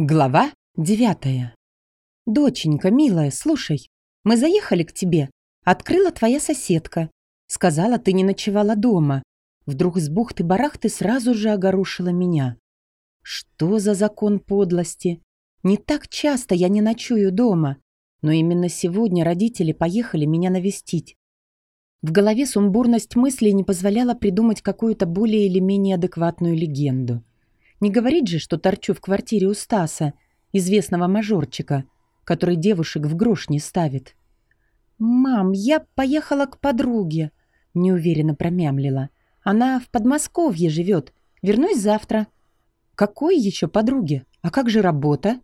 Глава девятая. «Доченька, милая, слушай, мы заехали к тебе. Открыла твоя соседка. Сказала, ты не ночевала дома. Вдруг с бухты-барахты сразу же огорушила меня. Что за закон подлости? Не так часто я не ночую дома, но именно сегодня родители поехали меня навестить. В голове сумбурность мыслей не позволяла придумать какую-то более или менее адекватную легенду. Не говорить же, что торчу в квартире у Стаса, известного мажорчика, который девушек в грош не ставит. «Мам, я поехала к подруге», — неуверенно промямлила. «Она в Подмосковье живет. Вернусь завтра». «Какой еще подруге? А как же работа?»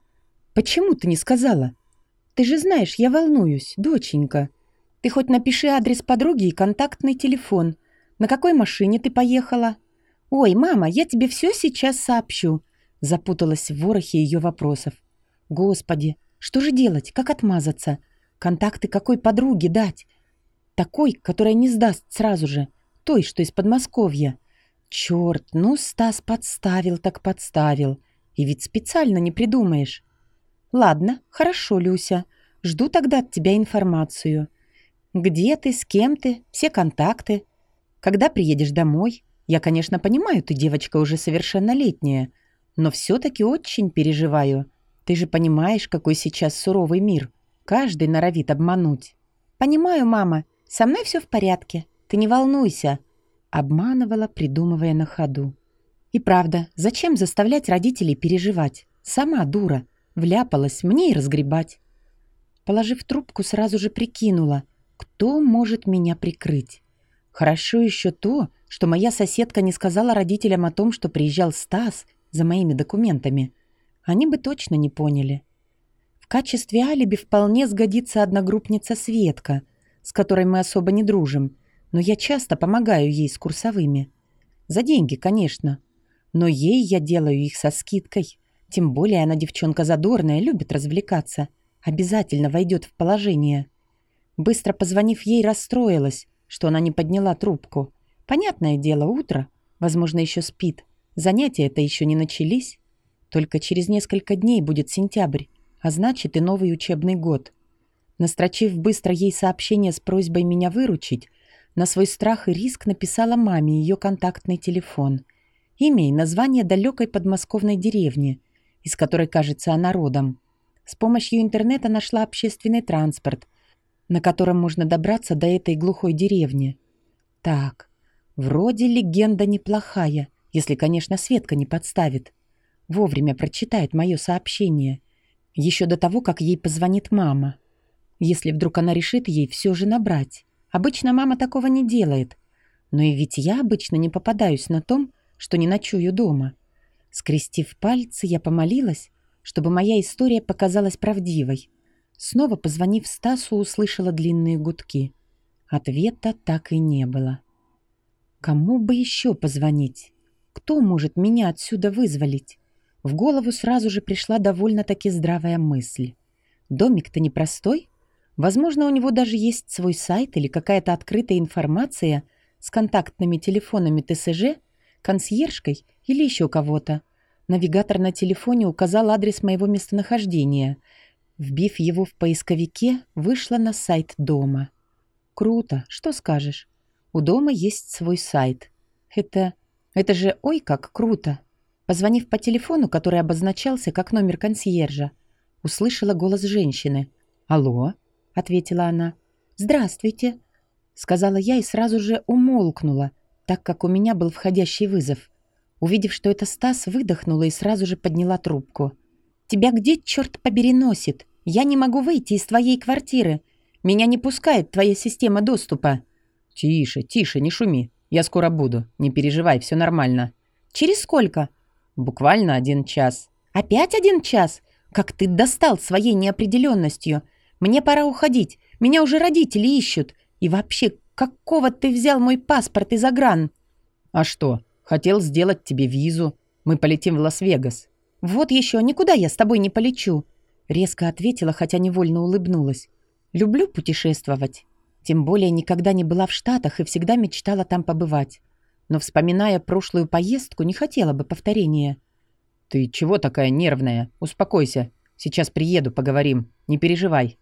«Почему ты не сказала?» «Ты же знаешь, я волнуюсь, доченька. Ты хоть напиши адрес подруги и контактный телефон. На какой машине ты поехала?» «Ой, мама, я тебе все сейчас сообщу», — запуталась в ворохе ее вопросов. «Господи, что же делать? Как отмазаться? Контакты какой подруги дать? Такой, которая не сдаст сразу же. Той, что из Подмосковья. Черт, ну Стас подставил так подставил. И ведь специально не придумаешь. Ладно, хорошо, Люся. Жду тогда от тебя информацию. Где ты, с кем ты, все контакты. Когда приедешь домой? Я, конечно, понимаю, ты девочка уже совершеннолетняя, но все-таки очень переживаю. Ты же понимаешь, какой сейчас суровый мир. Каждый норовит обмануть. Понимаю, мама. Со мной все в порядке. Ты не волнуйся. Обманывала, придумывая на ходу. И правда, зачем заставлять родителей переживать? Сама дура. Вляпалась, мне и разгребать. Положив трубку, сразу же прикинула, кто может меня прикрыть. Хорошо еще то, что моя соседка не сказала родителям о том, что приезжал Стас за моими документами. Они бы точно не поняли. В качестве алиби вполне сгодится одногруппница Светка, с которой мы особо не дружим, но я часто помогаю ей с курсовыми. За деньги, конечно. Но ей я делаю их со скидкой. Тем более она девчонка задорная, любит развлекаться. Обязательно войдет в положение. Быстро позвонив ей, расстроилась что она не подняла трубку. Понятное дело, утро. Возможно, еще спит. Занятия это еще не начались. Только через несколько дней будет сентябрь, а значит и новый учебный год. Настрочив быстро ей сообщение с просьбой меня выручить, на свой страх и риск написала маме ее контактный телефон. Имя и название далекой подмосковной деревни, из которой, кажется, она родом. С помощью интернета нашла общественный транспорт, на котором можно добраться до этой глухой деревни. Так, вроде легенда неплохая, если, конечно, Светка не подставит. Вовремя прочитает мое сообщение. Еще до того, как ей позвонит мама. Если вдруг она решит ей все же набрать. Обычно мама такого не делает. Но и ведь я обычно не попадаюсь на том, что не ночую дома. Скрестив пальцы, я помолилась, чтобы моя история показалась правдивой. Снова позвонив Стасу, услышала длинные гудки. Ответа так и не было. Кому бы еще позвонить? Кто может меня отсюда вызволить? В голову сразу же пришла довольно-таки здравая мысль. Домик-то непростой. Возможно, у него даже есть свой сайт или какая-то открытая информация с контактными телефонами ТСЖ, консьержкой или еще кого-то. Навигатор на телефоне указал адрес моего местонахождения — Вбив его в поисковике, вышла на сайт дома. Круто, что скажешь? У дома есть свой сайт. Это... это же ой как круто. Позвонив по телефону, который обозначался как номер консьержа, услышала голос женщины. «Алло?» — ответила она. «Здравствуйте», — сказала я и сразу же умолкнула, так как у меня был входящий вызов. Увидев, что это Стас, выдохнула и сразу же подняла трубку. Тебя где, черт побери, носит? Я не могу выйти из твоей квартиры. Меня не пускает твоя система доступа». «Тише, тише, не шуми. Я скоро буду. Не переживай, все нормально». «Через сколько?» «Буквально один час». «Опять один час? Как ты достал своей неопределенностью. Мне пора уходить. Меня уже родители ищут. И вообще, какого ты взял мой паспорт из Агран?» «А что? Хотел сделать тебе визу. Мы полетим в Лас-Вегас. «Вот еще, никуда я с тобой не полечу», — резко ответила, хотя невольно улыбнулась. «Люблю путешествовать. Тем более никогда не была в Штатах и всегда мечтала там побывать. Но, вспоминая прошлую поездку, не хотела бы повторения». «Ты чего такая нервная? Успокойся. Сейчас приеду, поговорим. Не переживай».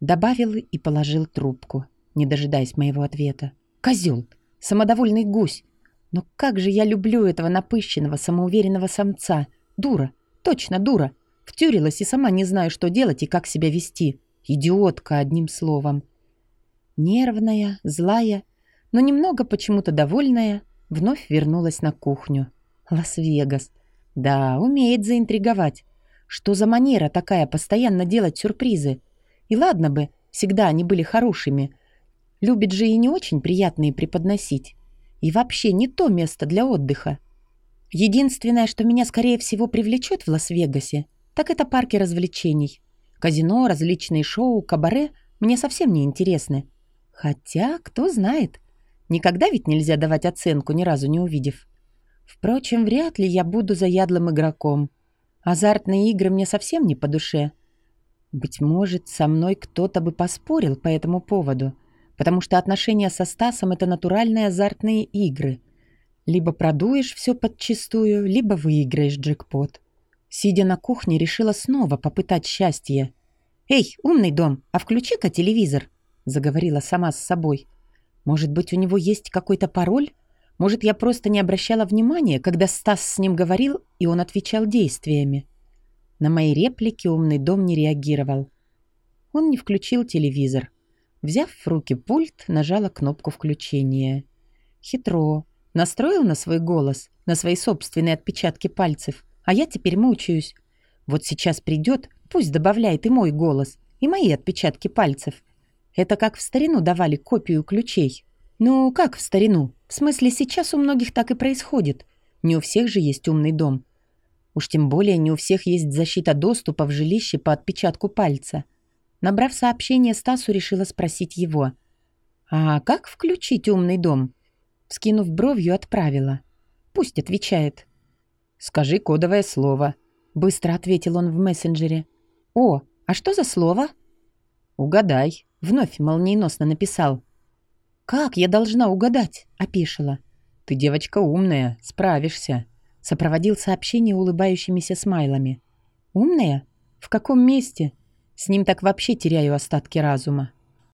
Добавил и положил трубку, не дожидаясь моего ответа. Козел, самодовольный гусь. Но как же я люблю этого напыщенного, самоуверенного самца. Дура, точно дура. Втюрилась и сама не знаю, что делать и как себя вести. Идиотка, одним словом. Нервная, злая, но немного почему-то довольная, вновь вернулась на кухню. Лас-Вегас. Да, умеет заинтриговать. Что за манера такая постоянно делать сюрпризы? И ладно бы, всегда они были хорошими. Любит же и не очень приятные преподносить. И вообще не то место для отдыха. Единственное, что меня, скорее всего, привлечет в Лас-Вегасе, так это парки развлечений. Казино, различные шоу, кабаре мне совсем не интересны. Хотя, кто знает. Никогда ведь нельзя давать оценку, ни разу не увидев. Впрочем, вряд ли я буду заядлым игроком. Азартные игры мне совсем не по душе. Быть может, со мной кто-то бы поспорил по этому поводу, потому что отношения со Стасом — это натуральные азартные игры. Либо продуешь все подчистую, либо выиграешь джекпот. Сидя на кухне, решила снова попытать счастье. «Эй, умный дом, а включи-ка телевизор», — заговорила сама с собой. «Может быть, у него есть какой-то пароль? Может, я просто не обращала внимания, когда Стас с ним говорил, и он отвечал действиями?» На мои реплики умный дом не реагировал. Он не включил телевизор. Взяв в руки пульт, нажала кнопку включения. Хитро. Настроил на свой голос, на свои собственные отпечатки пальцев — а я теперь мучаюсь. Вот сейчас придет, пусть добавляет и мой голос, и мои отпечатки пальцев. Это как в старину давали копию ключей. Ну, как в старину? В смысле, сейчас у многих так и происходит. Не у всех же есть умный дом. Уж тем более не у всех есть защита доступа в жилище по отпечатку пальца. Набрав сообщение Стасу, решила спросить его. «А как включить умный дом?» Скинув бровью, отправила. «Пусть отвечает». «Скажи кодовое слово», — быстро ответил он в мессенджере. «О, а что за слово?» «Угадай», — вновь молниеносно написал. «Как я должна угадать?» — опишила. «Ты девочка умная, справишься», — сопроводил сообщение улыбающимися смайлами. «Умная? В каком месте? С ним так вообще теряю остатки разума».